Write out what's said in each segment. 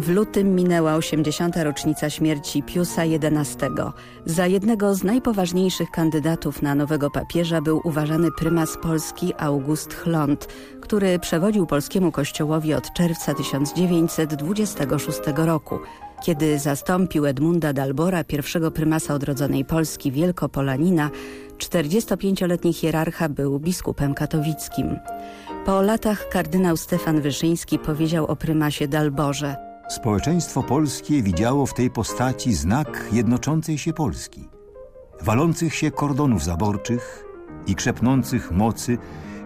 W lutym minęła 80. rocznica śmierci Piusa XI. Za jednego z najpoważniejszych kandydatów na nowego papieża był uważany prymas Polski August Chlont, który przewodził polskiemu kościołowi od czerwca 1926 roku. Kiedy zastąpił Edmunda Dalbora, pierwszego prymasa odrodzonej Polski, Wielkopolanina, 45-letni hierarcha był biskupem katowickim. Po latach kardynał Stefan Wyszyński powiedział o prymasie Dalborze – Społeczeństwo polskie widziało w tej postaci znak jednoczącej się Polski, walących się kordonów zaborczych i krzepnących mocy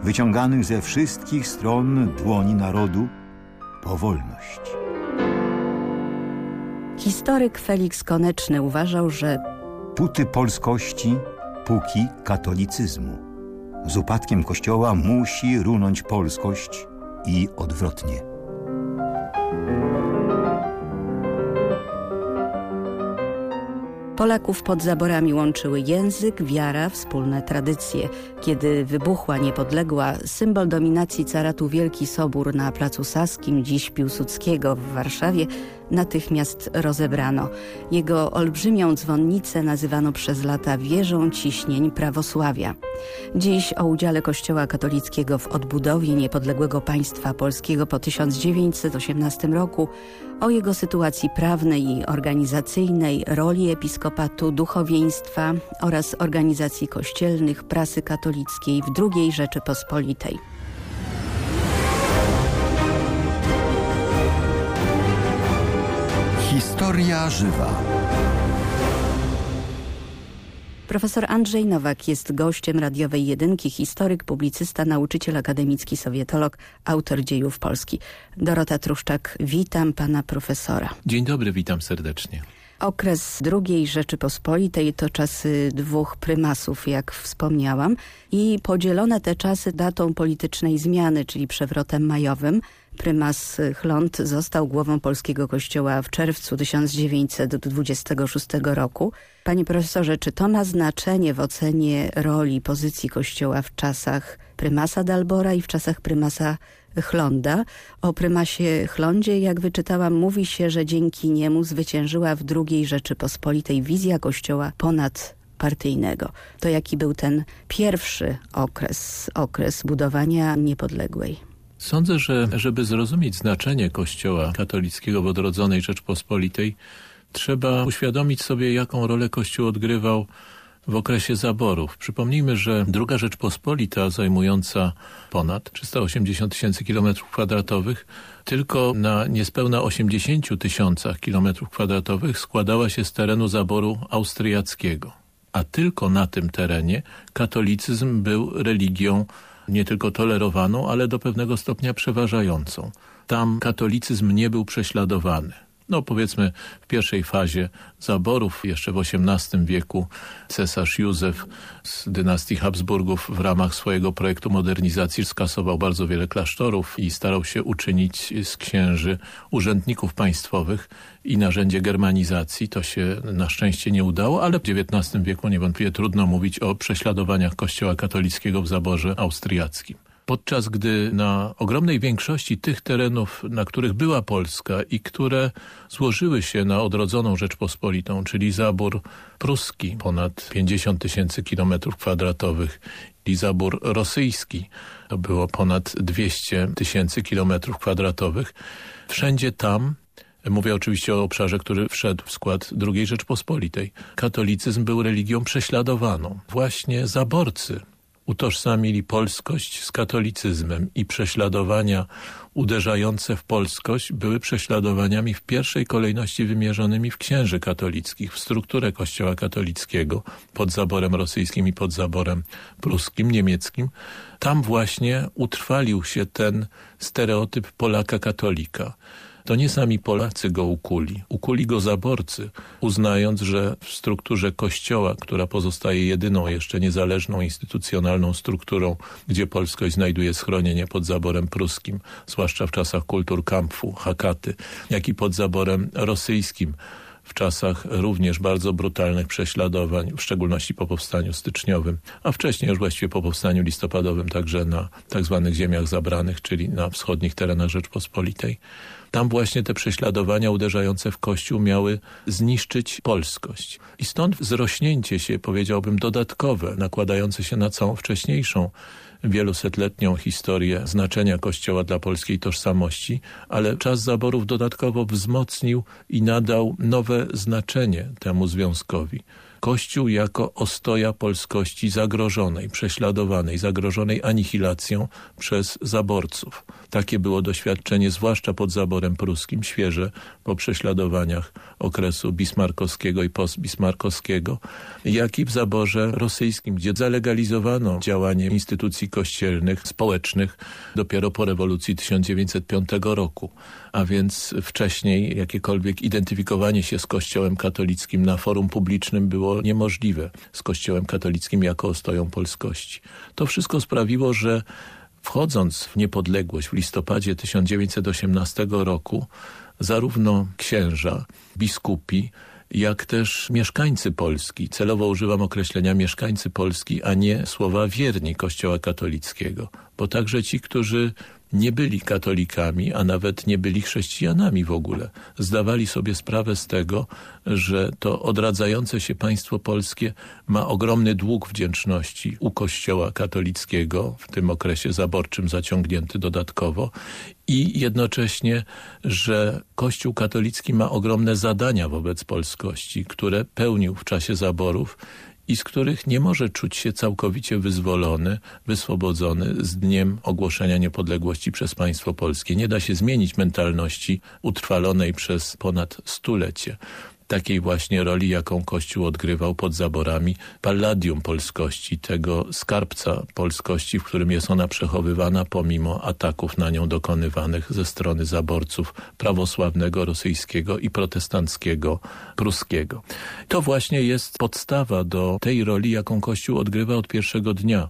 wyciąganych ze wszystkich stron dłoni narodu po wolność. Historyk Felix Koneczny uważał, że puty polskości, puki katolicyzmu. Z upadkiem kościoła musi runąć polskość i odwrotnie. Polaków pod zaborami łączyły język, wiara, wspólne tradycje. Kiedy wybuchła niepodległa, symbol dominacji caratu Wielki Sobór na Placu Saskim, dziś Piłsudskiego w Warszawie, natychmiast rozebrano. Jego olbrzymią dzwonnicę nazywano przez lata wieżą ciśnień prawosławia. Dziś o udziale Kościoła katolickiego w odbudowie niepodległego państwa polskiego po 1918 roku, o jego sytuacji prawnej i organizacyjnej, roli episkopatu, duchowieństwa oraz organizacji kościelnych, prasy katolickiej w II Rzeczypospolitej. Historia żywa. Profesor Andrzej Nowak jest gościem radiowej jedynki, historyk, publicysta, nauczyciel akademicki, sowietolog, autor dziejów Polski. Dorota Truszczak, witam pana profesora. Dzień dobry, witam serdecznie. Okres II Rzeczypospolitej to czasy dwóch prymasów, jak wspomniałam, i podzielone te czasy datą politycznej zmiany, czyli przewrotem majowym. Prymas Chlont został głową polskiego kościoła w czerwcu 1926 roku. Panie profesorze, czy to ma znaczenie w ocenie roli, pozycji kościoła w czasach prymasa Dalbora i w czasach prymasa Chlonda. O prymasie Chlondzie, jak wyczytałam, mówi się, że dzięki niemu zwyciężyła w II Rzeczypospolitej wizja kościoła ponad partyjnego. To jaki był ten pierwszy okres, okres budowania niepodległej? Sądzę, że żeby zrozumieć znaczenie Kościoła katolickiego w odrodzonej Rzeczpospolitej, trzeba uświadomić sobie, jaką rolę Kościół odgrywał w okresie zaborów. Przypomnijmy, że druga Rzeczpospolita zajmująca ponad 380 tysięcy kilometrów kwadratowych tylko na niespełna 80 tysiącach kilometrów kwadratowych składała się z terenu zaboru austriackiego. A tylko na tym terenie katolicyzm był religią nie tylko tolerowaną, ale do pewnego stopnia przeważającą. Tam katolicyzm nie był prześladowany no powiedzmy w pierwszej fazie zaborów, jeszcze w XVIII wieku cesarz Józef z dynastii Habsburgów w ramach swojego projektu modernizacji skasował bardzo wiele klasztorów i starał się uczynić z księży urzędników państwowych i narzędzie germanizacji. To się na szczęście nie udało, ale w XIX wieku niewątpliwie trudno mówić o prześladowaniach kościoła katolickiego w zaborze austriackim podczas gdy na ogromnej większości tych terenów, na których była Polska i które złożyły się na odrodzoną Rzeczpospolitą, czyli zabór pruski, ponad 50 tysięcy kilometrów kwadratowych i zabór rosyjski, to było ponad 200 tysięcy kilometrów kwadratowych, wszędzie tam Mówię oczywiście o obszarze, który wszedł w skład II Rzeczpospolitej. Katolicyzm był religią prześladowaną. Właśnie zaborcy utożsamili polskość z katolicyzmem i prześladowania uderzające w polskość były prześladowaniami w pierwszej kolejności wymierzonymi w księży katolickich, w strukturę kościoła katolickiego pod zaborem rosyjskim i pod zaborem pruskim, niemieckim. Tam właśnie utrwalił się ten stereotyp Polaka katolika. To nie sami Polacy go ukuli. Ukuli go zaborcy, uznając, że w strukturze kościoła, która pozostaje jedyną jeszcze niezależną instytucjonalną strukturą, gdzie polskość znajduje schronienie pod zaborem pruskim, zwłaszcza w czasach kultur Kampfu, Hakaty, jak i pod zaborem rosyjskim, w czasach również bardzo brutalnych prześladowań, w szczególności po powstaniu styczniowym, a wcześniej już właściwie po powstaniu listopadowym także na tak zwanych ziemiach zabranych, czyli na wschodnich terenach Rzeczpospolitej tam właśnie te prześladowania uderzające w Kościół miały zniszczyć polskość. I stąd zrośnięcie się, powiedziałbym, dodatkowe, nakładające się na całą wcześniejszą wielusetletnią historię znaczenia Kościoła dla polskiej tożsamości, ale czas zaborów dodatkowo wzmocnił i nadał nowe znaczenie temu związkowi. Kościół jako ostoja polskości zagrożonej, prześladowanej, zagrożonej anihilacją przez zaborców. Takie było doświadczenie, zwłaszcza pod zaborem pruskim, świeże po prześladowaniach okresu bismarkowskiego i postbismarkowskiego, jak i w zaborze rosyjskim, gdzie zalegalizowano działanie instytucji kościelnych, społecznych dopiero po rewolucji 1905 roku. A więc wcześniej jakiekolwiek identyfikowanie się z Kościołem katolickim na forum publicznym było niemożliwe, z Kościołem katolickim jako ostoją polskości. To wszystko sprawiło, że Wchodząc w niepodległość w listopadzie 1918 roku, zarówno księża, biskupi, jak też mieszkańcy Polski, celowo używam określenia mieszkańcy Polski, a nie słowa wierni Kościoła katolickiego, bo także ci, którzy nie byli katolikami, a nawet nie byli chrześcijanami w ogóle. Zdawali sobie sprawę z tego, że to odradzające się państwo polskie ma ogromny dług wdzięczności u kościoła katolickiego, w tym okresie zaborczym zaciągnięty dodatkowo i jednocześnie, że Kościół katolicki ma ogromne zadania wobec polskości, które pełnił w czasie zaborów i z których nie może czuć się całkowicie wyzwolony, wyswobodzony z dniem ogłoszenia niepodległości przez państwo polskie. Nie da się zmienić mentalności utrwalonej przez ponad stulecie takiej właśnie roli, jaką Kościół odgrywał pod zaborami palladium polskości, tego skarbca polskości, w którym jest ona przechowywana pomimo ataków na nią dokonywanych ze strony zaborców prawosławnego, rosyjskiego i protestanckiego pruskiego. To właśnie jest podstawa do tej roli, jaką Kościół odgrywa od pierwszego dnia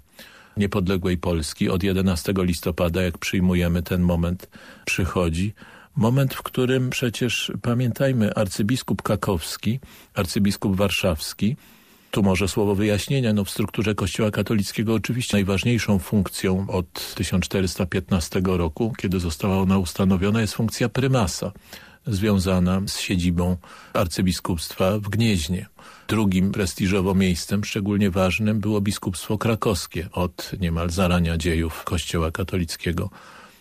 niepodległej Polski. Od 11 listopada, jak przyjmujemy ten moment, przychodzi Moment, w którym przecież, pamiętajmy, arcybiskup Kakowski, arcybiskup warszawski, tu może słowo wyjaśnienia, no w strukturze Kościoła katolickiego oczywiście najważniejszą funkcją od 1415 roku, kiedy została ona ustanowiona, jest funkcja prymasa, związana z siedzibą arcybiskupstwa w Gnieźnie. Drugim prestiżowo miejscem, szczególnie ważnym, było biskupstwo krakowskie od niemal zarania dziejów Kościoła katolickiego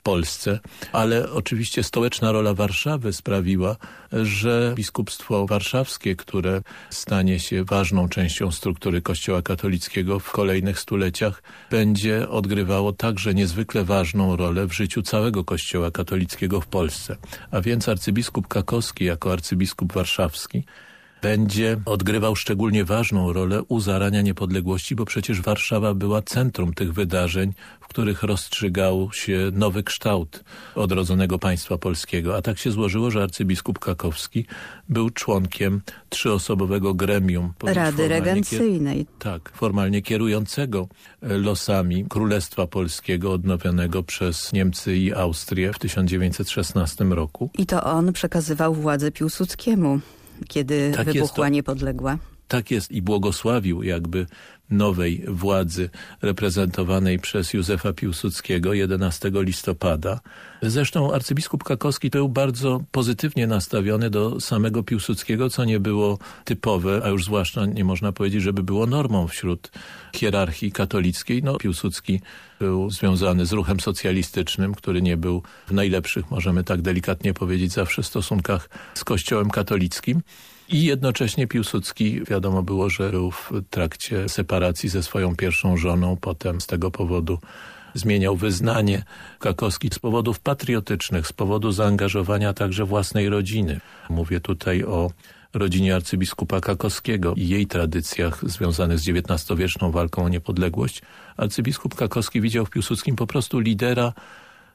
Polsce, ale oczywiście stołeczna rola Warszawy sprawiła, że biskupstwo warszawskie, które stanie się ważną częścią struktury Kościoła katolickiego w kolejnych stuleciach, będzie odgrywało także niezwykle ważną rolę w życiu całego Kościoła katolickiego w Polsce. A więc arcybiskup Kakowski jako arcybiskup warszawski będzie odgrywał szczególnie ważną rolę u zarania niepodległości, bo przecież Warszawa była centrum tych wydarzeń, w których rozstrzygał się nowy kształt odrodzonego państwa polskiego. A tak się złożyło, że arcybiskup Kakowski był członkiem trzyosobowego gremium. Rady Regencyjnej. Tak, formalnie kierującego losami Królestwa Polskiego odnowionego przez Niemcy i Austrię w 1916 roku. I to on przekazywał władzę Piłsudskiemu kiedy tak wybuchła niepodległa. Tak jest i błogosławił jakby nowej władzy reprezentowanej przez Józefa Piłsudskiego 11 listopada. Zresztą arcybiskup Kakowski był bardzo pozytywnie nastawiony do samego Piłsudskiego, co nie było typowe, a już zwłaszcza nie można powiedzieć, żeby było normą wśród hierarchii katolickiej. No, Piłsudski był związany z ruchem socjalistycznym, który nie był w najlepszych, możemy tak delikatnie powiedzieć, zawsze stosunkach z kościołem katolickim. I jednocześnie Piłsudski, wiadomo było, że był w trakcie separacji ze swoją pierwszą żoną, potem z tego powodu zmieniał wyznanie. Kakowski z powodów patriotycznych, z powodu zaangażowania także własnej rodziny. Mówię tutaj o rodzinie arcybiskupa Kakowskiego i jej tradycjach związanych z XIX-wieczną walką o niepodległość. Arcybiskup Kakowski widział w Piłsudskim po prostu lidera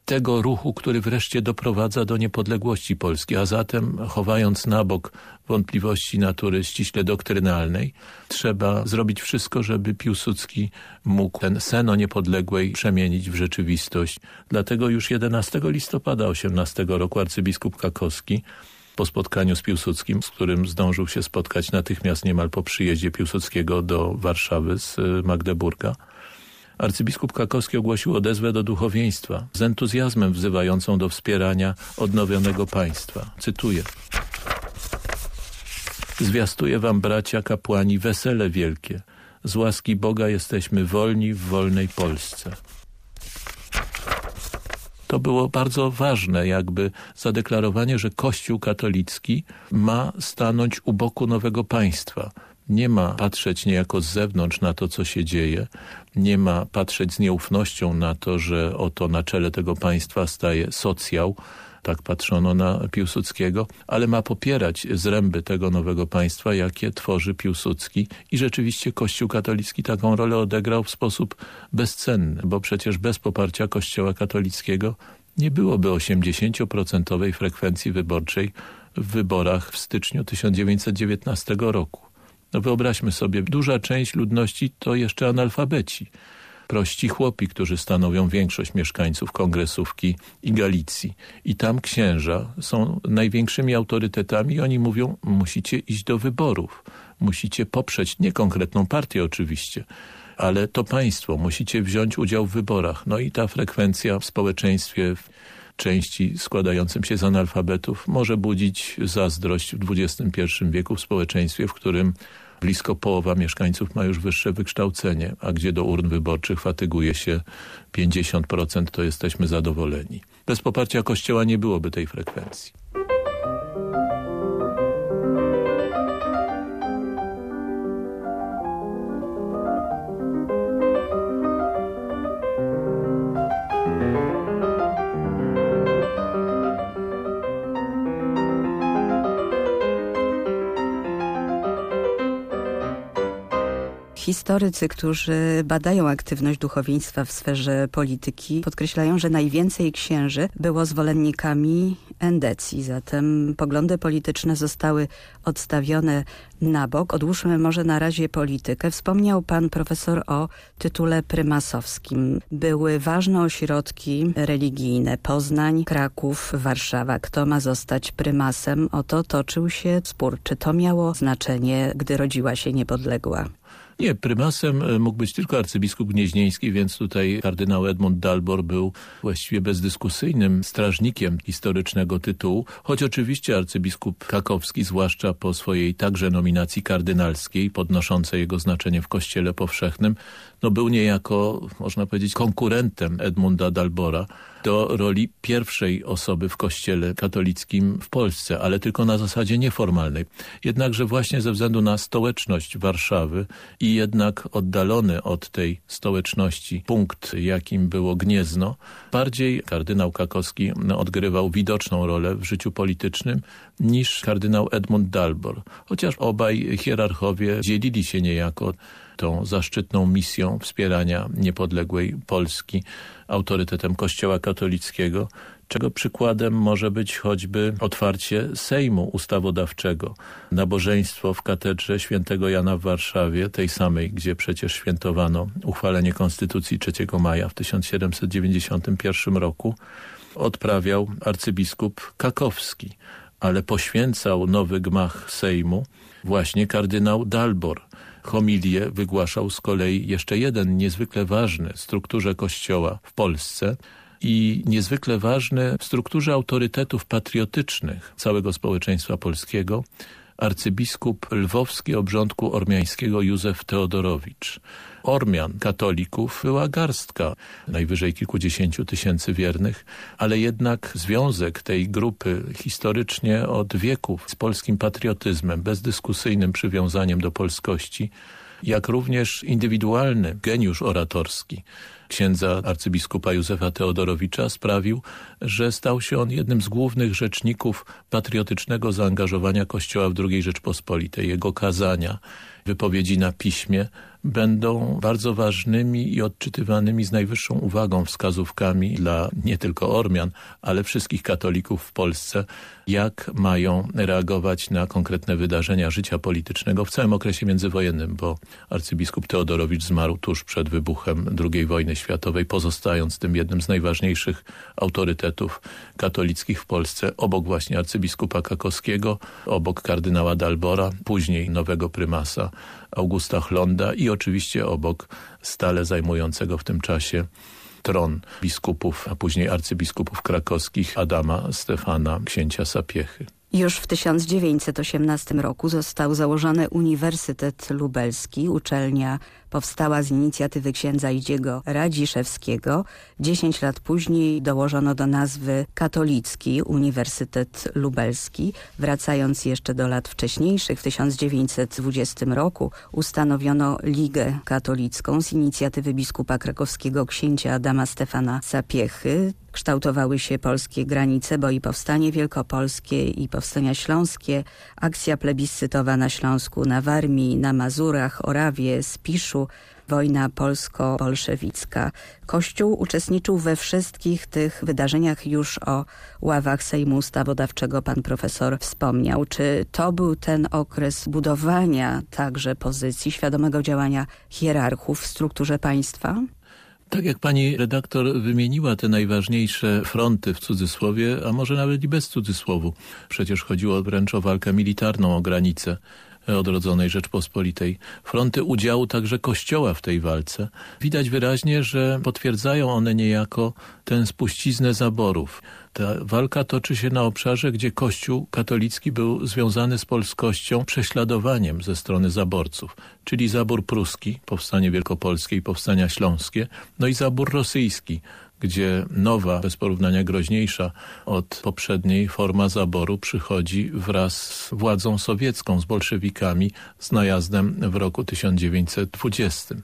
tego ruchu, który wreszcie doprowadza do niepodległości Polski, a zatem chowając na bok wątpliwości natury ściśle doktrynalnej, trzeba zrobić wszystko, żeby Piłsudski mógł ten sen o niepodległej przemienić w rzeczywistość. Dlatego już 11 listopada 18 roku arcybiskup Kakowski po spotkaniu z Piłsudskim, z którym zdążył się spotkać natychmiast niemal po przyjeździe Piłsudskiego do Warszawy z Magdeburga, Arcybiskup Krakowski ogłosił odezwę do duchowieństwa z entuzjazmem wzywającą do wspierania odnowionego państwa. Cytuję. Zwiastuję wam, bracia kapłani, wesele wielkie. Z łaski Boga jesteśmy wolni w wolnej Polsce. To było bardzo ważne, jakby zadeklarowanie, że Kościół katolicki ma stanąć u boku nowego państwa. Nie ma patrzeć niejako z zewnątrz na to, co się dzieje. Nie ma patrzeć z nieufnością na to, że oto na czele tego państwa staje socjał, tak patrzono na Piłsudskiego, ale ma popierać zręby tego nowego państwa, jakie tworzy Piłsudski i rzeczywiście Kościół katolicki taką rolę odegrał w sposób bezcenny, bo przecież bez poparcia Kościoła katolickiego nie byłoby 80% frekwencji wyborczej w wyborach w styczniu 1919 roku. No wyobraźmy sobie, duża część ludności to jeszcze analfabeci prości chłopi, którzy stanowią większość mieszkańców Kongresówki i Galicji. I tam księża są największymi autorytetami i oni mówią, musicie iść do wyborów. Musicie poprzeć, nie konkretną partię oczywiście, ale to państwo, musicie wziąć udział w wyborach. No i ta frekwencja w społeczeństwie części składającym się z analfabetów może budzić zazdrość w XXI wieku w społeczeństwie, w którym blisko połowa mieszkańców ma już wyższe wykształcenie, a gdzie do urn wyborczych fatyguje się 50%, to jesteśmy zadowoleni. Bez poparcia Kościoła nie byłoby tej frekwencji. Historycy, którzy badają aktywność duchowieństwa w sferze polityki, podkreślają, że najwięcej księży było zwolennikami endecji. Zatem poglądy polityczne zostały odstawione na bok. Odłóżmy może na razie politykę. Wspomniał pan profesor o tytule prymasowskim. Były ważne ośrodki religijne. Poznań, Kraków, Warszawa. Kto ma zostać prymasem? O to toczył się spór. Czy to miało znaczenie, gdy rodziła się niepodległa? Nie, prymasem e, mógł być tylko arcybiskup gnieźnieński, więc tutaj kardynał Edmund Dalbor był właściwie bezdyskusyjnym strażnikiem historycznego tytułu, choć oczywiście arcybiskup Kakowski, zwłaszcza po swojej także nominacji kardynalskiej, podnoszącej jego znaczenie w kościele powszechnym, no był niejako, można powiedzieć, konkurentem Edmunda Dalbora do roli pierwszej osoby w kościele katolickim w Polsce, ale tylko na zasadzie nieformalnej. Jednakże właśnie ze względu na stołeczność Warszawy i jednak oddalony od tej stołeczności punkt, jakim było Gniezno, bardziej kardynał Kakowski odgrywał widoczną rolę w życiu politycznym niż kardynał Edmund Dalbor. Chociaż obaj hierarchowie dzielili się niejako tą zaszczytną misją wspierania niepodległej Polski autorytetem Kościoła katolickiego, czego przykładem może być choćby otwarcie Sejmu Ustawodawczego, nabożeństwo w katedrze świętego Jana w Warszawie, tej samej, gdzie przecież świętowano uchwalenie Konstytucji 3 maja w 1791 roku, odprawiał arcybiskup Kakowski, ale poświęcał nowy gmach Sejmu właśnie kardynał Dalbor, homilię wygłaszał z kolei jeszcze jeden niezwykle ważny w strukturze kościoła w Polsce i niezwykle ważny w strukturze autorytetów patriotycznych całego społeczeństwa polskiego, arcybiskup lwowski obrządku ormiańskiego Józef Teodorowicz. Ormian, katolików, była garstka, najwyżej kilkudziesięciu tysięcy wiernych, ale jednak związek tej grupy historycznie od wieków z polskim patriotyzmem, bezdyskusyjnym przywiązaniem do polskości, jak również indywidualny geniusz oratorski księdza arcybiskupa Józefa Teodorowicza sprawił, że stał się on jednym z głównych rzeczników patriotycznego zaangażowania Kościoła w II Rzeczpospolitej. Jego kazania, wypowiedzi na piśmie będą bardzo ważnymi i odczytywanymi z najwyższą uwagą wskazówkami dla nie tylko Ormian, ale wszystkich katolików w Polsce, jak mają reagować na konkretne wydarzenia życia politycznego w całym okresie międzywojennym, bo arcybiskup Teodorowicz zmarł tuż przed wybuchem II wojny światowej, pozostając tym jednym z najważniejszych autorytetów katolickich w Polsce, obok właśnie arcybiskupa Kakowskiego, obok kardynała Dalbora, później nowego prymasa Augusta Chlonda i oczywiście obok stale zajmującego w tym czasie tron biskupów, a później arcybiskupów krakowskich Adama Stefana, księcia Sapiechy. Już w 1918 roku został założony Uniwersytet Lubelski, uczelnia powstała z inicjatywy księdza Idziego Radziszewskiego. Dziesięć lat później dołożono do nazwy Katolicki Uniwersytet Lubelski. Wracając jeszcze do lat wcześniejszych, w 1920 roku ustanowiono Ligę Katolicką z inicjatywy biskupa krakowskiego księcia Adama Stefana Sapiechy. Kształtowały się polskie granice, bo i powstanie wielkopolskie i powstania śląskie, akcja plebiscytowa na Śląsku, na Warmii, na Mazurach, Orawie, Spiszu, wojna polsko-bolszewicka. Kościół uczestniczył we wszystkich tych wydarzeniach już o ławach Sejmu Ustawodawczego pan profesor wspomniał. Czy to był ten okres budowania także pozycji, świadomego działania hierarchów w strukturze państwa? Tak jak pani redaktor wymieniła te najważniejsze fronty w cudzysłowie, a może nawet i bez cudzysłowu. Przecież chodziło wręcz o walkę militarną o granicę odrodzonej Rzeczpospolitej. Fronty udziału także Kościoła w tej walce. Widać wyraźnie, że potwierdzają one niejako tę spuściznę zaborów. Ta walka toczy się na obszarze, gdzie Kościół katolicki był związany z polskością prześladowaniem ze strony zaborców, czyli zabór pruski, powstanie wielkopolskie i powstania śląskie, no i zabór rosyjski, gdzie nowa, bez porównania groźniejsza od poprzedniej forma zaboru przychodzi wraz z władzą sowiecką, z bolszewikami, z najazdem w roku 1920.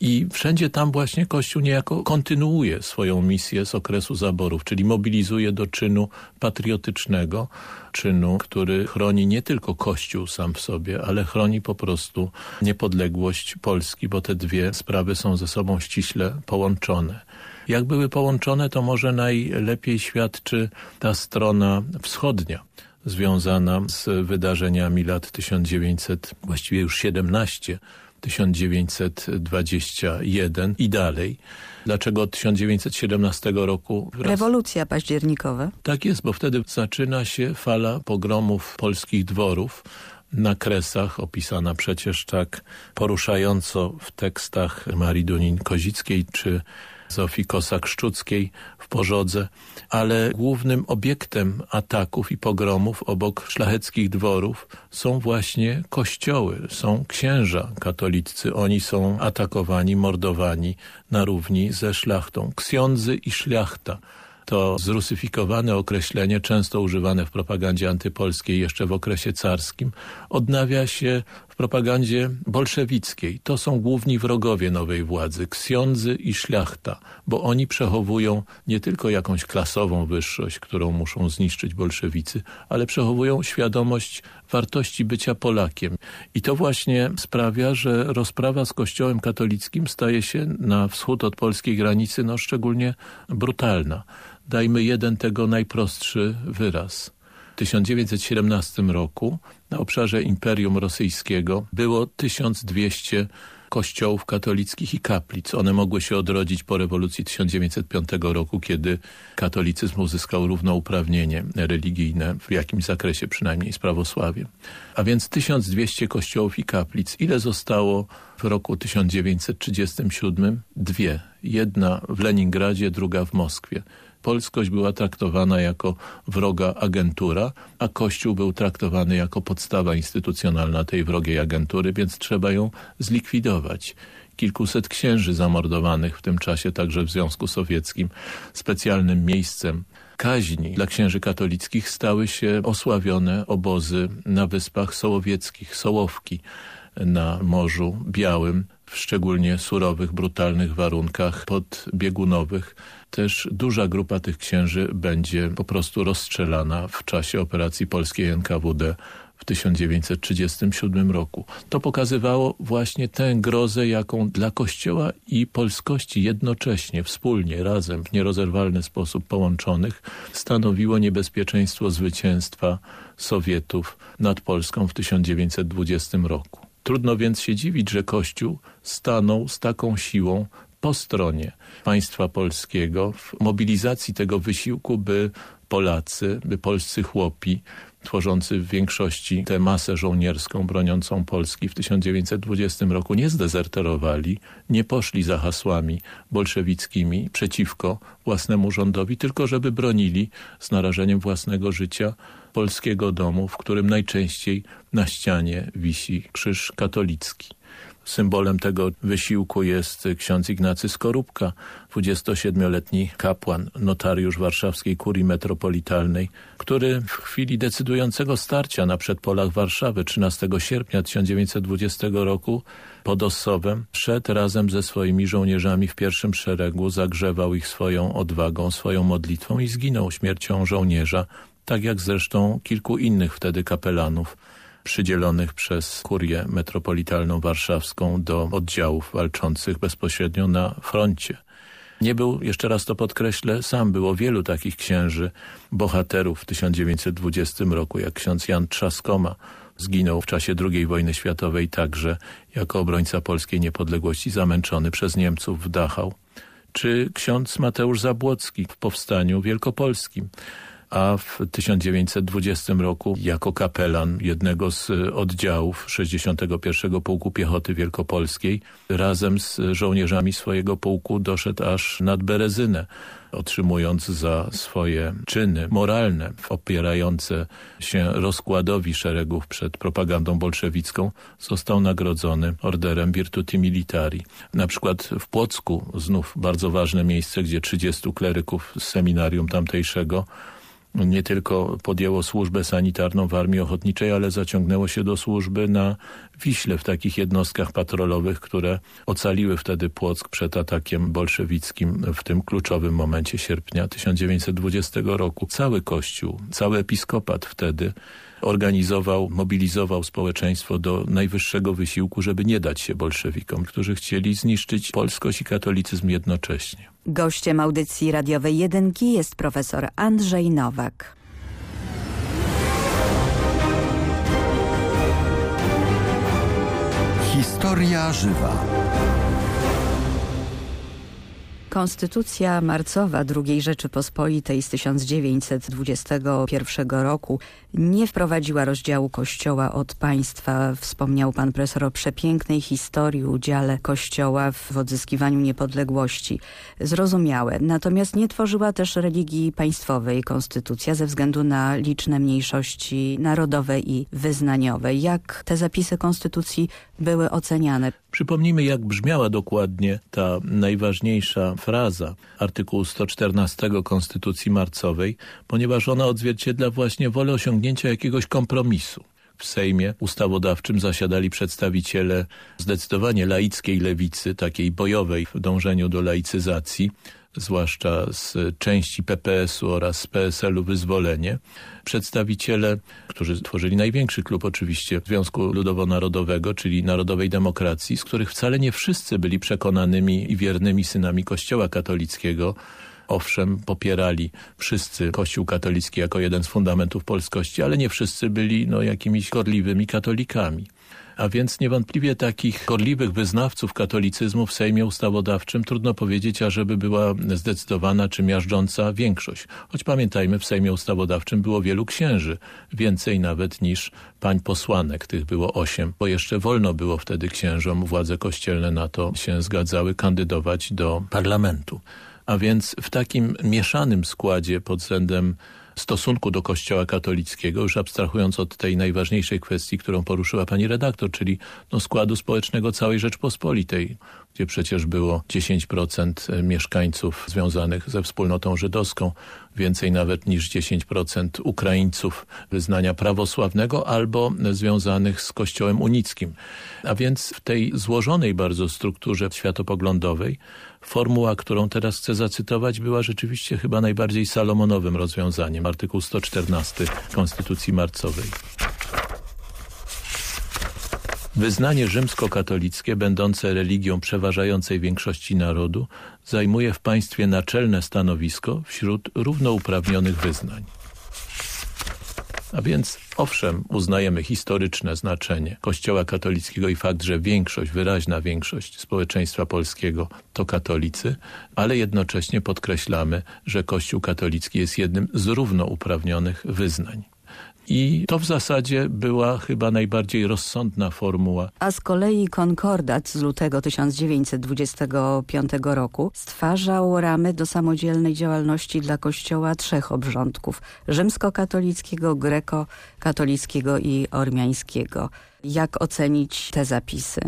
I wszędzie tam właśnie Kościół niejako kontynuuje swoją misję z okresu zaborów, czyli mobilizuje do czynu patriotycznego, czynu, który chroni nie tylko Kościół sam w sobie, ale chroni po prostu niepodległość Polski, bo te dwie sprawy są ze sobą ściśle połączone. Jak były połączone, to może najlepiej świadczy ta strona wschodnia związana z wydarzeniami lat 1900, właściwie już 17, 1921 i dalej. Dlaczego od 1917 roku? Wraz... Rewolucja październikowa. Tak jest, bo wtedy zaczyna się fala pogromów polskich dworów na Kresach, opisana przecież tak poruszająco w tekstach Marii Dunin-Kozickiej czy Zofii Kosak-Szczuckiej w Pożodze, ale głównym obiektem ataków i pogromów obok szlacheckich dworów są właśnie kościoły, są księża katoliccy. Oni są atakowani, mordowani na równi ze szlachtą. Ksjądzy i szlachta to zrusyfikowane określenie, często używane w propagandzie antypolskiej jeszcze w okresie carskim, odnawia się w propagandzie bolszewickiej. To są główni wrogowie nowej władzy, ksjądzy i szlachta, bo oni przechowują nie tylko jakąś klasową wyższość, którą muszą zniszczyć bolszewicy, ale przechowują świadomość wartości bycia Polakiem. I to właśnie sprawia, że rozprawa z kościołem katolickim staje się na wschód od polskiej granicy no, szczególnie brutalna. Dajmy jeden tego najprostszy wyraz. W 1917 roku na obszarze Imperium Rosyjskiego było 1200 kościołów katolickich i kaplic. One mogły się odrodzić po rewolucji 1905 roku, kiedy katolicyzm uzyskał równouprawnienie religijne, w jakimś zakresie przynajmniej z prawosławiem. A więc 1200 kościołów i kaplic. Ile zostało w roku 1937? Dwie. Jedna w Leningradzie, druga w Moskwie polskość była traktowana jako wroga agentura, a Kościół był traktowany jako podstawa instytucjonalna tej wrogiej agentury, więc trzeba ją zlikwidować kilkuset księży zamordowanych w tym czasie także w Związku Sowieckim. Specjalnym miejscem kaźni dla księży katolickich stały się osławione obozy na wyspach sołowieckich, Sołowki na Morzu Białym, w szczególnie surowych, brutalnych warunkach podbiegunowych też duża grupa tych księży będzie po prostu rozstrzelana w czasie operacji polskiej NKWD w 1937 roku. To pokazywało właśnie tę grozę, jaką dla Kościoła i polskości jednocześnie, wspólnie, razem, w nierozerwalny sposób połączonych, stanowiło niebezpieczeństwo zwycięstwa Sowietów nad Polską w 1920 roku. Trudno więc się dziwić, że Kościół stanął z taką siłą po stronie państwa polskiego w mobilizacji tego wysiłku, by Polacy, by polscy chłopi tworzący w większości tę masę żołnierską broniącą Polski w 1920 roku nie zdezerterowali, nie poszli za hasłami bolszewickimi przeciwko własnemu rządowi, tylko żeby bronili z narażeniem własnego życia polskiego domu, w którym najczęściej na ścianie wisi krzyż katolicki. Symbolem tego wysiłku jest ksiądz Ignacy Skorupka, 27-letni kapłan, notariusz warszawskiej kurii metropolitalnej, który w chwili decydującego starcia na przedpolach Warszawy 13 sierpnia 1920 roku pod Ossowem szedł razem ze swoimi żołnierzami w pierwszym szeregu, zagrzewał ich swoją odwagą, swoją modlitwą i zginął śmiercią żołnierza, tak jak zresztą kilku innych wtedy kapelanów przydzielonych przez kurię metropolitalną warszawską do oddziałów walczących bezpośrednio na froncie. Nie był, jeszcze raz to podkreślę, sam było wielu takich księży, bohaterów w 1920 roku, jak ksiądz Jan Trzaskoma, zginął w czasie II wojny światowej także jako obrońca polskiej niepodległości zamęczony przez Niemców w Dachau, czy ksiądz Mateusz Zabłocki w Powstaniu Wielkopolskim, a w 1920 roku jako kapelan jednego z oddziałów 61 Pułku Piechoty Wielkopolskiej razem z żołnierzami swojego pułku doszedł aż nad Berezynę, otrzymując za swoje czyny moralne opierające się rozkładowi szeregów przed propagandą bolszewicką został nagrodzony orderem Virtuti Militari. Na przykład w Płocku, znów bardzo ważne miejsce, gdzie 30 kleryków z seminarium tamtejszego nie tylko podjęło służbę sanitarną w Armii Ochotniczej, ale zaciągnęło się do służby na Wiśle w takich jednostkach patrolowych, które ocaliły wtedy Płock przed atakiem bolszewickim w tym kluczowym momencie sierpnia 1920 roku. Cały Kościół, cały episkopat wtedy organizował, mobilizował społeczeństwo do najwyższego wysiłku, żeby nie dać się bolszewikom, którzy chcieli zniszczyć polskość i katolicyzm jednocześnie. Gościem audycji radiowej Jedynki jest profesor Andrzej Nowak. Historia żywa. Konstytucja marcowa II Rzeczypospolitej z 1921 roku nie wprowadziła rozdziału Kościoła od państwa. Wspomniał pan profesor o przepięknej historii, udziale Kościoła w odzyskiwaniu niepodległości. Zrozumiałe. Natomiast nie tworzyła też religii państwowej konstytucja ze względu na liczne mniejszości narodowe i wyznaniowe. Jak te zapisy konstytucji były oceniane? Przypomnijmy, jak brzmiała dokładnie ta najważniejsza fraza artykułu 114 Konstytucji Marcowej, ponieważ ona odzwierciedla właśnie wolę osiągnięcia jakiegoś kompromisu. W Sejmie ustawodawczym zasiadali przedstawiciele zdecydowanie laickiej lewicy, takiej bojowej w dążeniu do laicyzacji, zwłaszcza z części PPS-u oraz PSL-u Wyzwolenie, przedstawiciele, którzy tworzyli największy klub oczywiście Związku Ludowo-Narodowego, czyli Narodowej Demokracji, z których wcale nie wszyscy byli przekonanymi i wiernymi synami Kościoła katolickiego, Owszem, popierali wszyscy Kościół katolicki jako jeden z fundamentów polskości, ale nie wszyscy byli no, jakimiś gorliwymi katolikami a więc niewątpliwie takich gorliwych wyznawców katolicyzmu w Sejmie Ustawodawczym trudno powiedzieć, ażeby była zdecydowana czy miażdżąca większość. Choć pamiętajmy, w Sejmie Ustawodawczym było wielu księży, więcej nawet niż pań posłanek, tych było osiem, bo jeszcze wolno było wtedy księżom, władze kościelne na to się zgadzały, kandydować do parlamentu. A więc w takim mieszanym składzie pod względem stosunku do Kościoła katolickiego, już abstrahując od tej najważniejszej kwestii, którą poruszyła pani redaktor, czyli no, składu społecznego całej Rzeczpospolitej, gdzie przecież było 10% mieszkańców związanych ze wspólnotą żydowską, więcej nawet niż 10% Ukraińców wyznania prawosławnego albo związanych z Kościołem unickim. A więc w tej złożonej bardzo strukturze światopoglądowej formuła, którą teraz chcę zacytować, była rzeczywiście chyba najbardziej salomonowym rozwiązaniem. Artykuł 114 Konstytucji Marcowej. Wyznanie rzymskokatolickie, będące religią przeważającej większości narodu, zajmuje w państwie naczelne stanowisko wśród równouprawnionych wyznań. A więc owszem, uznajemy historyczne znaczenie Kościoła katolickiego i fakt, że większość, wyraźna większość społeczeństwa polskiego to katolicy, ale jednocześnie podkreślamy, że Kościół katolicki jest jednym z równouprawnionych wyznań. I to w zasadzie była chyba najbardziej rozsądna formuła. A z kolei konkordat z lutego 1925 roku stwarzał ramy do samodzielnej działalności dla kościoła trzech obrządków. Rzymskokatolickiego, grekokatolickiego i ormiańskiego. Jak ocenić te zapisy?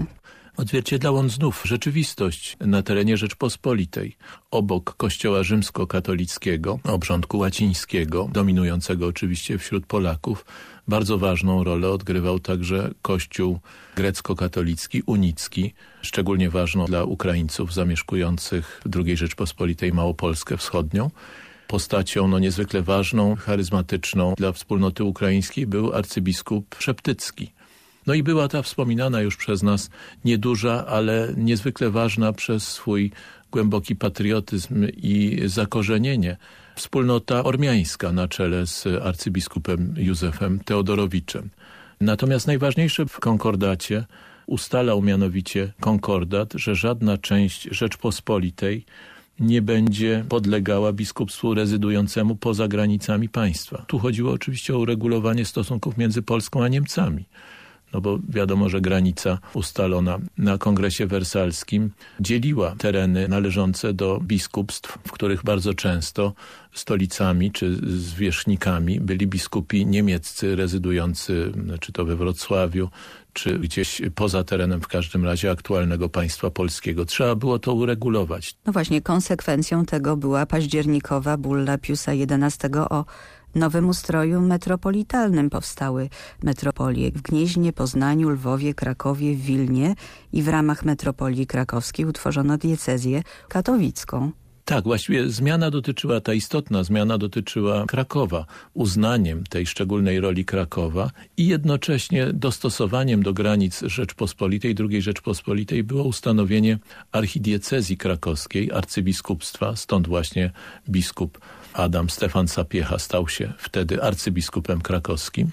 Odzwierciedlał on znów rzeczywistość na terenie Rzeczpospolitej. Obok kościoła rzymskokatolickiego, obrządku łacińskiego, dominującego oczywiście wśród Polaków, bardzo ważną rolę odgrywał także kościół grecko-katolicki, unicki, szczególnie ważną dla Ukraińców zamieszkujących II Rzeczpospolitej Małopolskę Wschodnią. Postacią no, niezwykle ważną, charyzmatyczną dla wspólnoty ukraińskiej był arcybiskup Szeptycki no i była ta wspominana już przez nas nieduża, ale niezwykle ważna przez swój głęboki patriotyzm i zakorzenienie wspólnota ormiańska na czele z arcybiskupem Józefem Teodorowiczem. Natomiast najważniejsze w konkordacie ustalał mianowicie konkordat, że żadna część Rzeczpospolitej nie będzie podlegała biskupstwu rezydującemu poza granicami państwa. Tu chodziło oczywiście o uregulowanie stosunków między Polską a Niemcami no bo wiadomo, że granica ustalona na kongresie wersalskim dzieliła tereny należące do biskupstw, w których bardzo często stolicami czy zwierzchnikami byli biskupi niemieccy rezydujący czy to we Wrocławiu, czy gdzieś poza terenem w każdym razie aktualnego państwa polskiego. Trzeba było to uregulować. No właśnie, konsekwencją tego była październikowa bulla Piusa XI o nowym ustroju metropolitalnym powstały metropolie w Gnieźnie, Poznaniu, Lwowie, Krakowie, Wilnie i w ramach metropolii krakowskiej utworzono diecezję katowicką. Tak, właściwie zmiana dotyczyła, ta istotna zmiana dotyczyła Krakowa, uznaniem tej szczególnej roli Krakowa i jednocześnie dostosowaniem do granic Rzeczpospolitej, II Rzeczpospolitej było ustanowienie archidiecezji krakowskiej, arcybiskupstwa, stąd właśnie biskup Adam Stefan Sapiecha stał się wtedy arcybiskupem krakowskim.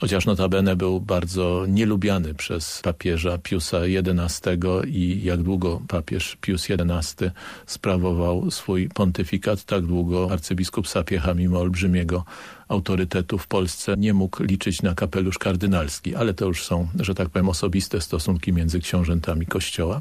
Chociaż notabene był bardzo nielubiany przez papieża Piusa XI i jak długo papież Pius XI sprawował swój pontyfikat, tak długo arcybiskup Sapiecha mimo olbrzymiego autorytetu w Polsce nie mógł liczyć na kapelusz kardynalski, ale to już są, że tak powiem, osobiste stosunki między książętami Kościoła.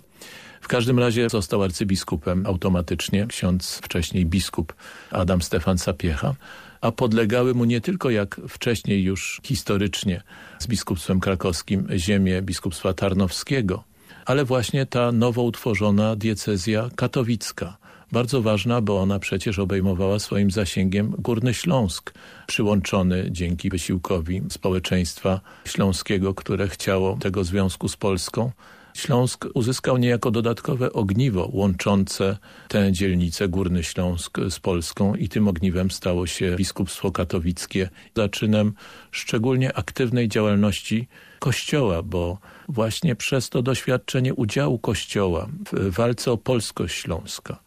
W każdym razie został arcybiskupem automatycznie, ksiądz wcześniej biskup Adam Stefan Sapiecha, a podlegały mu nie tylko jak wcześniej już historycznie z biskupstwem krakowskim ziemię biskupstwa tarnowskiego, ale właśnie ta nowo utworzona diecezja katowicka, bardzo ważna, bo ona przecież obejmowała swoim zasięgiem Górny Śląsk, przyłączony dzięki wysiłkowi społeczeństwa śląskiego, które chciało tego związku z Polską. Śląsk uzyskał niejako dodatkowe ogniwo łączące tę dzielnicę Górny Śląsk z Polską i tym ogniwem stało się biskupstwo katowickie, zaczynem szczególnie aktywnej działalności Kościoła, bo właśnie przez to doświadczenie udziału Kościoła w walce o polskość śląska,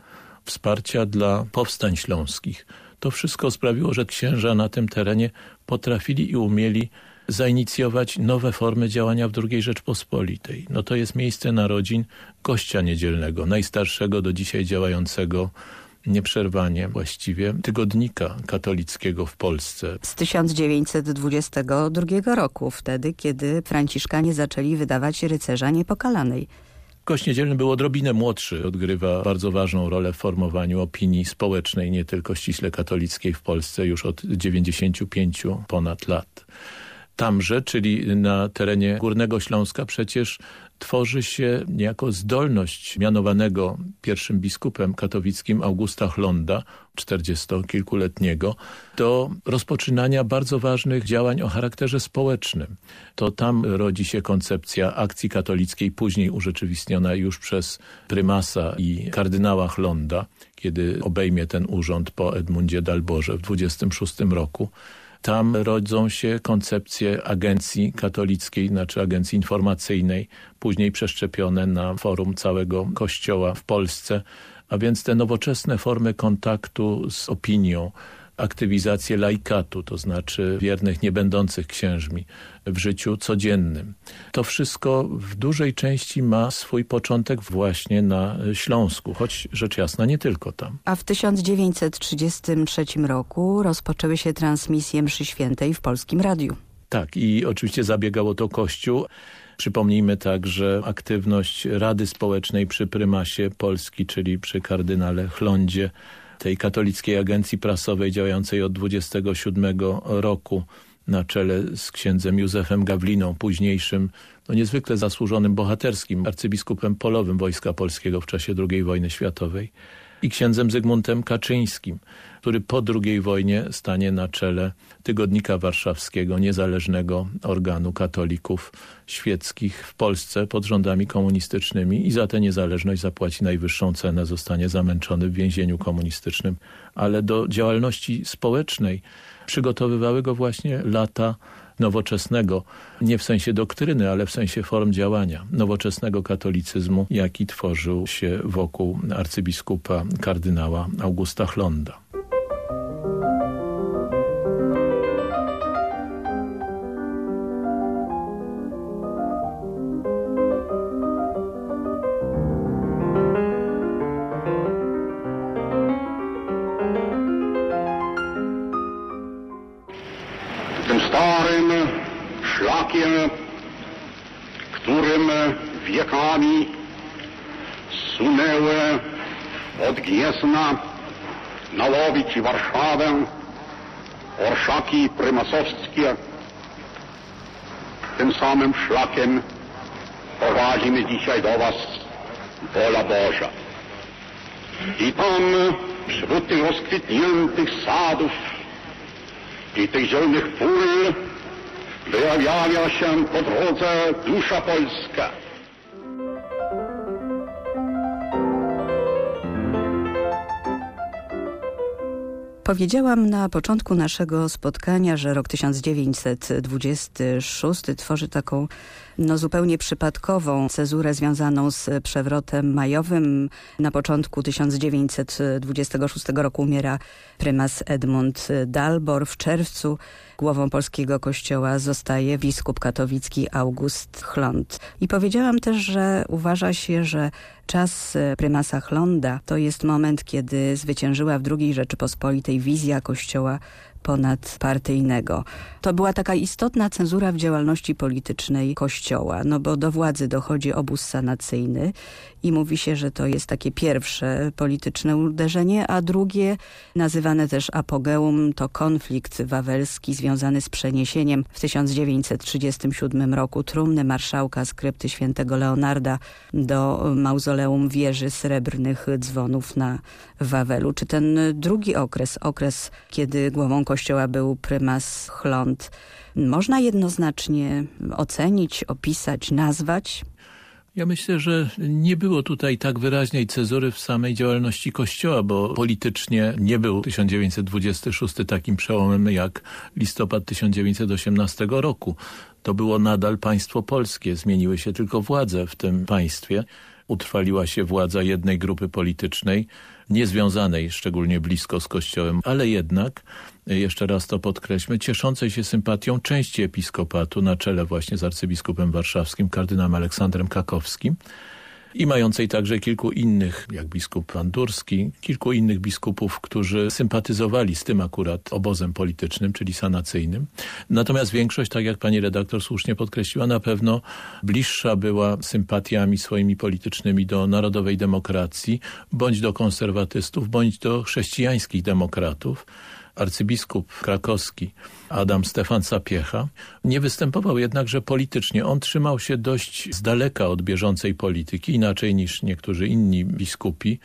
wsparcia dla powstań śląskich, to wszystko sprawiło, że księża na tym terenie potrafili i umieli zainicjować nowe formy działania w II Rzeczpospolitej. No to jest miejsce narodzin gościa niedzielnego, najstarszego do dzisiaj działającego nieprzerwanie właściwie tygodnika katolickiego w Polsce. Z 1922 roku, wtedy kiedy Franciszkanie zaczęli wydawać rycerza niepokalanej. Kość Niedzielny był odrobinę młodszy, odgrywa bardzo ważną rolę w formowaniu opinii społecznej, nie tylko ściśle katolickiej w Polsce już od 95 ponad lat tamże, czyli na terenie Górnego Śląska przecież tworzy się niejako zdolność mianowanego pierwszym biskupem katowickim Augusta Chlonda, czterdziestokilkuletniego, do rozpoczynania bardzo ważnych działań o charakterze społecznym. To tam rodzi się koncepcja akcji katolickiej, później urzeczywistniona już przez prymasa i kardynała Chlonda, kiedy obejmie ten urząd po Edmundzie Dalborze w 26 roku. Tam rodzą się koncepcje agencji katolickiej, znaczy agencji informacyjnej, później przeszczepione na forum całego kościoła w Polsce, a więc te nowoczesne formy kontaktu z opinią, aktywizację laikatu, to znaczy wiernych, nie będących księżmi w życiu codziennym. To wszystko w dużej części ma swój początek właśnie na Śląsku, choć rzecz jasna nie tylko tam. A w 1933 roku rozpoczęły się transmisje mszy świętej w Polskim Radiu. Tak i oczywiście zabiegało to Kościół. Przypomnijmy także aktywność Rady Społecznej przy prymasie Polski, czyli przy kardynale Chlądzie, tej katolickiej agencji prasowej działającej od 27 roku na czele z księdzem Józefem Gawliną, późniejszym no niezwykle zasłużonym bohaterskim arcybiskupem polowym Wojska Polskiego w czasie II wojny światowej i księdzem Zygmuntem Kaczyńskim, który po II wojnie stanie na czele Tygodnika Warszawskiego, niezależnego organu katolików świeckich w Polsce pod rządami komunistycznymi i za tę niezależność zapłaci najwyższą cenę, zostanie zamęczony w więzieniu komunistycznym. Ale do działalności społecznej przygotowywały go właśnie lata nowoczesnego, nie w sensie doktryny, ale w sensie form działania, nowoczesnego katolicyzmu, jaki tworzył się wokół arcybiskupa kardynała Augusta Chlonda. Orszaki prymasowskie. Tym samym szlakiem prowadzimy dzisiaj do Was wola Boża. I tam wśród tych rozkwitniętych sadów i tych zielonych pól wyjawiała się po drodze dusza polska. Powiedziałam na początku naszego spotkania, że rok 1926 tworzy taką no, zupełnie przypadkową cezurę związaną z przewrotem majowym. Na początku 1926 roku umiera prymas Edmund Dalbor. W czerwcu głową polskiego kościoła zostaje biskup katowicki August Chlond. I powiedziałam też, że uważa się, że czas prymasa Chlonda to jest moment, kiedy zwyciężyła w II Rzeczypospolitej wizja kościoła ponadpartyjnego. To była taka istotna cenzura w działalności politycznej Kościoła, no bo do władzy dochodzi obóz sanacyjny i mówi się, że to jest takie pierwsze polityczne uderzenie, a drugie, nazywane też apogeum, to konflikt wawelski związany z przeniesieniem w 1937 roku trumny marszałka z krypty świętego Leonarda do mauzoleum wieży srebrnych dzwonów na Wawelu. Czy ten drugi okres, okres kiedy głową kościoła był prymas Chląd, można jednoznacznie ocenić, opisać, nazwać? Ja myślę, że nie było tutaj tak wyraźnej cezury w samej działalności Kościoła, bo politycznie nie był 1926 takim przełomem jak listopad 1918 roku. To było nadal państwo polskie, zmieniły się tylko władze w tym państwie. Utrwaliła się władza jednej grupy politycznej, niezwiązanej szczególnie blisko z Kościołem, ale jednak jeszcze raz to podkreślmy, cieszącej się sympatią części episkopatu na czele właśnie z arcybiskupem warszawskim, kardynałem Aleksandrem Kakowskim i mającej także kilku innych, jak biskup Andurski, kilku innych biskupów, którzy sympatyzowali z tym akurat obozem politycznym, czyli sanacyjnym. Natomiast większość, tak jak pani redaktor słusznie podkreśliła, na pewno bliższa była sympatiami swoimi politycznymi do narodowej demokracji, bądź do konserwatystów, bądź do chrześcijańskich demokratów arcybiskup krakowski Adam Stefan Sapiecha nie występował jednakże politycznie. On trzymał się dość z daleka od bieżącej polityki, inaczej niż niektórzy inni biskupi,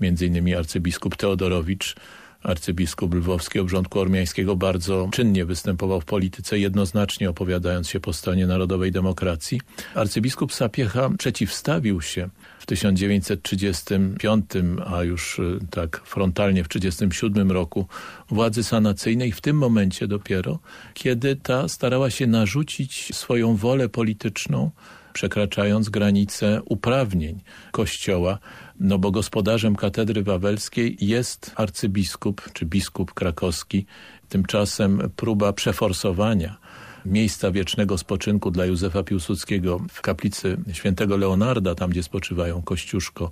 między innymi arcybiskup Teodorowicz, arcybiskup lwowski obrządku ormiańskiego bardzo czynnie występował w polityce, jednoznacznie opowiadając się po stronie narodowej demokracji. Arcybiskup Sapiecha przeciwstawił się w 1935, a już y, tak frontalnie w 1937 roku władzy sanacyjnej w tym momencie dopiero, kiedy ta starała się narzucić swoją wolę polityczną przekraczając granice uprawnień Kościoła, no bo gospodarzem katedry wawelskiej jest arcybiskup czy biskup krakowski. Tymczasem próba przeforsowania miejsca wiecznego spoczynku dla Józefa Piłsudskiego w kaplicy świętego Leonarda, tam gdzie spoczywają Kościuszko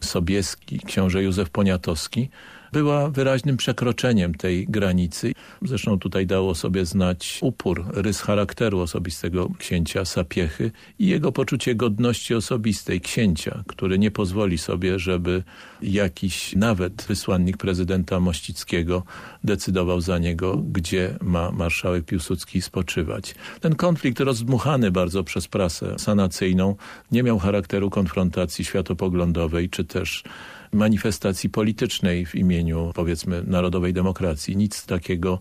Sobieski, książę Józef Poniatowski, była wyraźnym przekroczeniem tej granicy. Zresztą tutaj dało sobie znać upór, rys charakteru osobistego księcia Sapiechy i jego poczucie godności osobistej księcia, który nie pozwoli sobie, żeby jakiś nawet wysłannik prezydenta Mościckiego decydował za niego, gdzie ma marszałek Piłsudski spoczywać. Ten konflikt rozdmuchany bardzo przez prasę sanacyjną nie miał charakteru konfrontacji światopoglądowej czy też manifestacji politycznej w imieniu, powiedzmy, narodowej demokracji. Nic takiego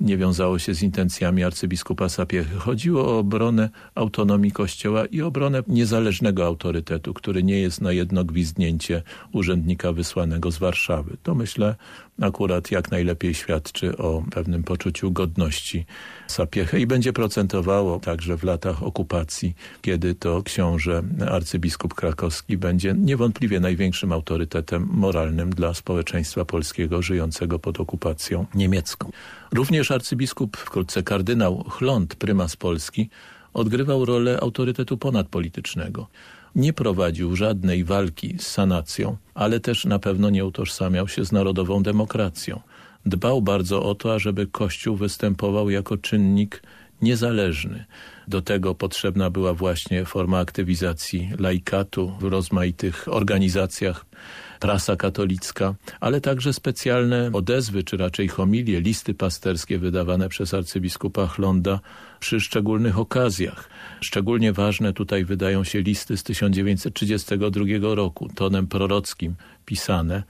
nie wiązało się z intencjami arcybiskupa Sapiechy. Chodziło o obronę autonomii Kościoła i obronę niezależnego autorytetu, który nie jest na jedno gwizdnięcie urzędnika wysłanego z Warszawy. To myślę akurat jak najlepiej świadczy o pewnym poczuciu godności Sapiechy i będzie procentowało także w latach okupacji, kiedy to książę arcybiskup krakowski będzie niewątpliwie największym autorytetem moralnym dla społeczeństwa polskiego żyjącego pod okupacją niemiecką. Również arcybiskup, wkrótce kardynał Chląd, prymas Polski, odgrywał rolę autorytetu ponadpolitycznego nie prowadził żadnej walki z sanacją, ale też na pewno nie utożsamiał się z narodową demokracją. Dbał bardzo o to, ażeby Kościół występował jako czynnik niezależny. Do tego potrzebna była właśnie forma aktywizacji laikatu w rozmaitych organizacjach prasa katolicka, ale także specjalne odezwy, czy raczej homilie, listy pasterskie wydawane przez arcybiskupa Chlonda przy szczególnych okazjach. Szczególnie ważne tutaj wydają się listy z 1932 roku, tonem prorockim pisane,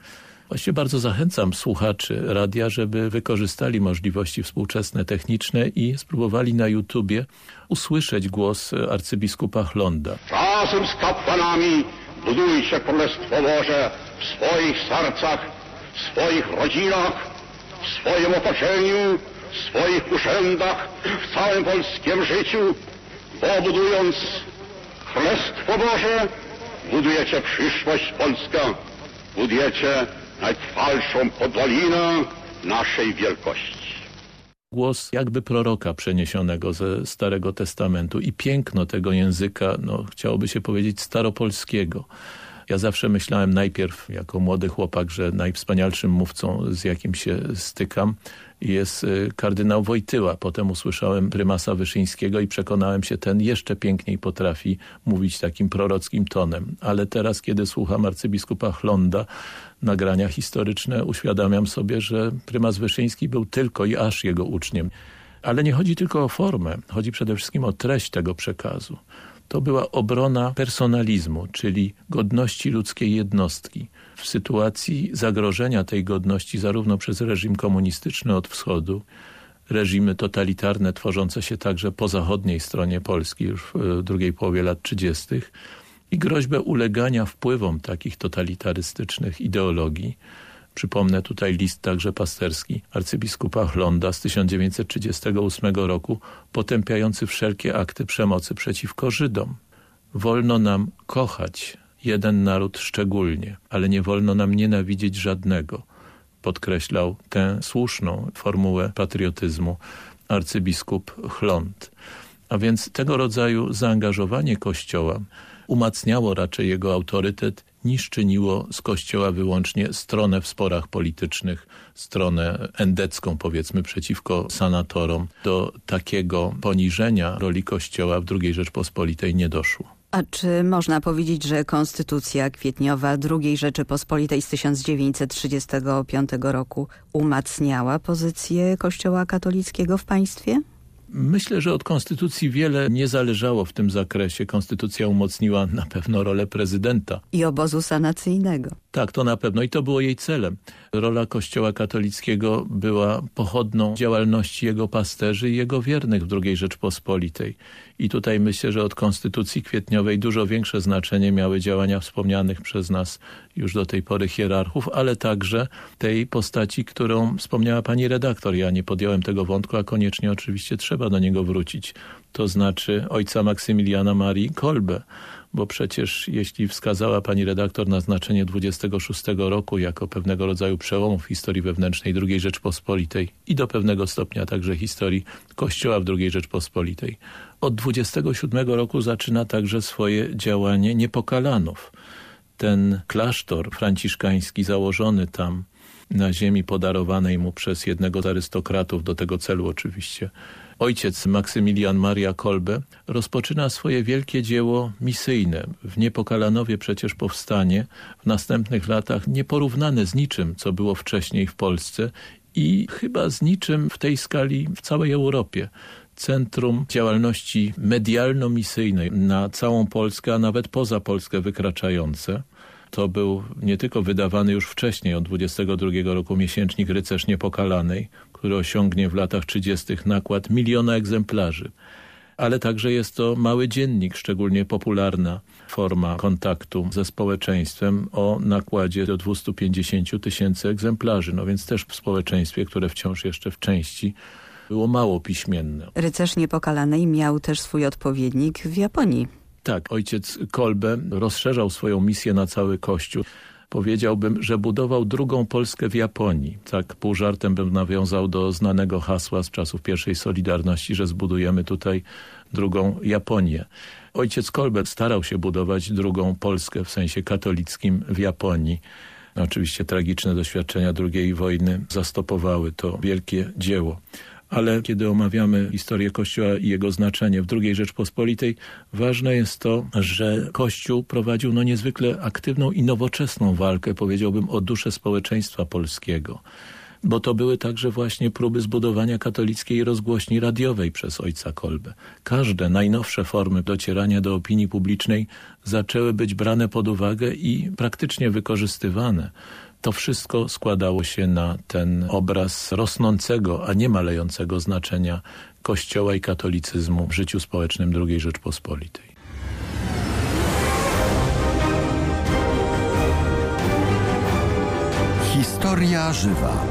Właściwie bardzo zachęcam słuchaczy radia, żeby wykorzystali możliwości współczesne, techniczne i spróbowali na YouTubie usłyszeć głos arcybiskupa Chlonda. Razem z kapłanami budujcie Królestwo Boże w swoich sercach, w swoich rodzinach, w swoim otoczeniu, w swoich urzędach, w całym polskim życiu, bo budując Królestwo Boże, budujecie przyszłość Polska, budujecie najtrwalszą podwalinę naszej wielkości. Głos jakby proroka przeniesionego ze Starego Testamentu i piękno tego języka, no chciałoby się powiedzieć staropolskiego. Ja zawsze myślałem najpierw jako młody chłopak, że najwspanialszym mówcą z jakim się stykam jest y, kardynał Wojtyła. Potem usłyszałem prymasa Wyszyńskiego i przekonałem się, ten jeszcze piękniej potrafi mówić takim prorockim tonem. Ale teraz, kiedy słucham arcybiskupa Chlonda, nagrania historyczne, uświadamiam sobie, że prymas Wyszyński był tylko i aż jego uczniem. Ale nie chodzi tylko o formę, chodzi przede wszystkim o treść tego przekazu. To była obrona personalizmu, czyli godności ludzkiej jednostki. W sytuacji zagrożenia tej godności zarówno przez reżim komunistyczny od wschodu, reżimy totalitarne tworzące się także po zachodniej stronie Polski już w drugiej połowie lat 30., i groźbę ulegania wpływom takich totalitarystycznych ideologii. Przypomnę tutaj list także pasterski arcybiskupa Chlonda z 1938 roku potępiający wszelkie akty przemocy przeciwko Żydom. Wolno nam kochać jeden naród szczególnie, ale nie wolno nam nienawidzieć żadnego. Podkreślał tę słuszną formułę patriotyzmu arcybiskup Chlond. A więc tego rodzaju zaangażowanie Kościoła umacniało raczej jego autorytet niż czyniło z Kościoła wyłącznie stronę w sporach politycznych, stronę endecką powiedzmy przeciwko sanatorom. Do takiego poniżenia roli Kościoła w II Rzeczpospolitej nie doszło. A czy można powiedzieć, że konstytucja kwietniowa II Rzeczypospolitej z 1935 roku umacniała pozycję Kościoła katolickiego w państwie? Myślę, że od konstytucji wiele nie zależało w tym zakresie. Konstytucja umocniła na pewno rolę prezydenta. I obozu sanacyjnego. Tak, to na pewno i to było jej celem. Rola Kościoła katolickiego była pochodną działalności jego pasterzy i jego wiernych w II Rzeczpospolitej. I tutaj myślę, że od Konstytucji Kwietniowej dużo większe znaczenie miały działania wspomnianych przez nas już do tej pory hierarchów, ale także tej postaci, którą wspomniała pani redaktor. Ja nie podjąłem tego wątku, a koniecznie oczywiście trzeba do niego wrócić. To znaczy ojca Maksymiliana Marii Kolbe, bo przecież jeśli wskazała pani redaktor na znaczenie 26 roku jako pewnego rodzaju przełomu w historii wewnętrznej II Rzeczpospolitej i do pewnego stopnia także historii Kościoła w II Rzeczpospolitej. Od 27 roku zaczyna także swoje działanie Niepokalanów. Ten klasztor franciszkański założony tam na ziemi podarowanej mu przez jednego z arystokratów, do tego celu oczywiście, ojciec Maksymilian Maria Kolbe rozpoczyna swoje wielkie dzieło misyjne. W Niepokalanowie przecież powstanie w następnych latach nieporównane z niczym, co było wcześniej w Polsce i chyba z niczym w tej skali w całej Europie centrum działalności medialno-misyjnej na całą Polskę, a nawet poza Polskę wykraczające. To był nie tylko wydawany już wcześniej, od 22 roku miesięcznik Rycerz Niepokalanej, który osiągnie w latach 30. nakład miliona egzemplarzy. Ale także jest to mały dziennik, szczególnie popularna forma kontaktu ze społeczeństwem o nakładzie do 250 tysięcy egzemplarzy. No więc też w społeczeństwie, które wciąż jeszcze w części było mało piśmienne. Rycerz Niepokalanej miał też swój odpowiednik w Japonii. Tak, ojciec Kolbe rozszerzał swoją misję na cały Kościół. Powiedziałbym, że budował drugą Polskę w Japonii. Tak pół żartem bym nawiązał do znanego hasła z czasów pierwszej Solidarności, że zbudujemy tutaj drugą Japonię. Ojciec Kolbe starał się budować drugą Polskę w sensie katolickim w Japonii. Oczywiście tragiczne doświadczenia II wojny zastopowały to wielkie dzieło ale kiedy omawiamy historię Kościoła i jego znaczenie w II Rzeczpospolitej, ważne jest to, że Kościół prowadził no niezwykle aktywną i nowoczesną walkę, powiedziałbym, o duszę społeczeństwa polskiego bo to były także właśnie próby zbudowania katolickiej rozgłośni radiowej przez ojca Kolbe. Każde najnowsze formy docierania do opinii publicznej zaczęły być brane pod uwagę i praktycznie wykorzystywane to wszystko składało się na ten obraz rosnącego, a nie malejącego znaczenia Kościoła i katolicyzmu w życiu społecznym II Rzeczpospolitej. Historia żywa.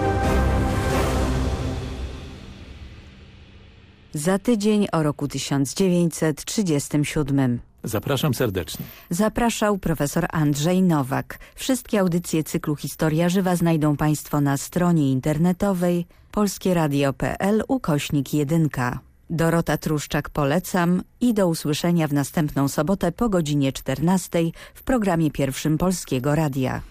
Za tydzień o roku 1937. Zapraszam serdecznie. Zapraszał profesor Andrzej Nowak. Wszystkie audycje cyklu Historia Żywa znajdą Państwo na stronie internetowej polskieradio.pl ukośnik 1. Dorota Truszczak polecam i do usłyszenia w następną sobotę po godzinie 14 w programie pierwszym Polskiego Radia.